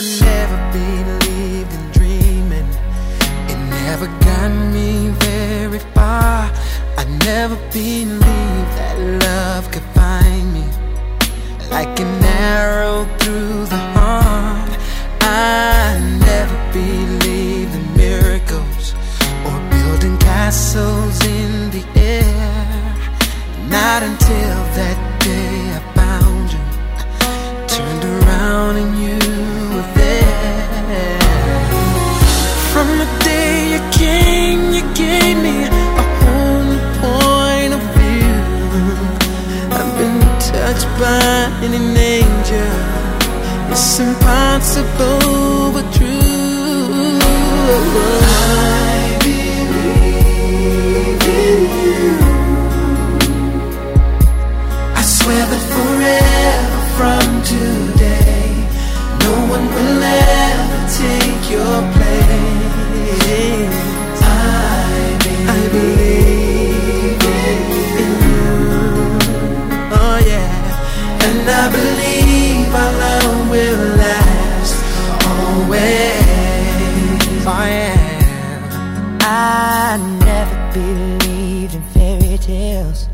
I never believed in dreaming. It never got me very far. I never believed that love could find me like an arrow through the by an angel. It's impossible but true. Believe our love will last always. Oh yeah. I never believed in fairy tales.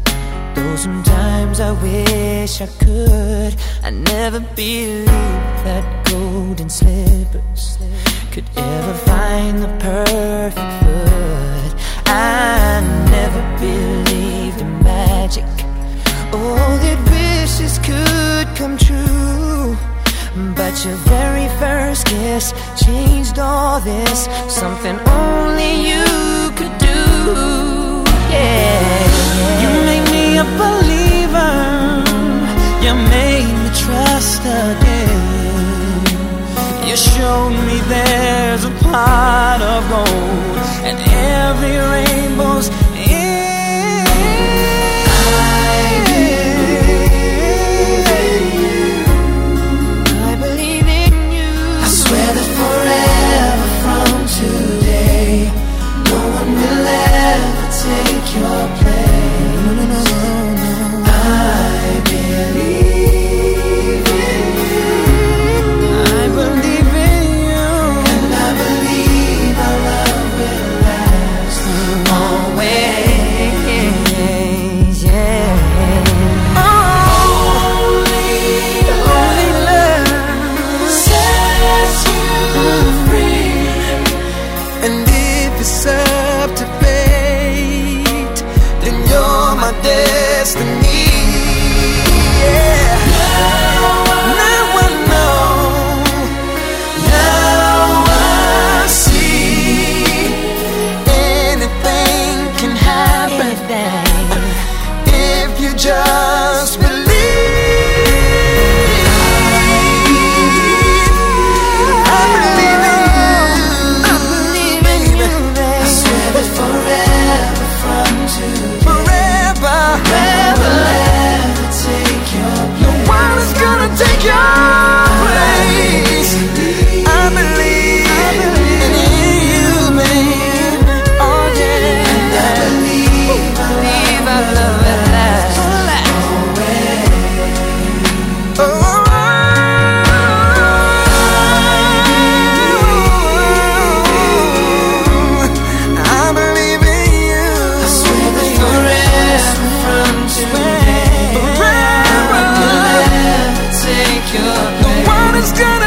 Though sometimes I wish I could. I never believed that golden slippers could ever find the perfect foot. I never believed in magic. Oh, that wishes could come true. But your very first kiss changed all this. Something only you could do. Yeah. You made me a believer. You made me trust again. You showed me there's a pot of gold, and every rainbow's is gonna.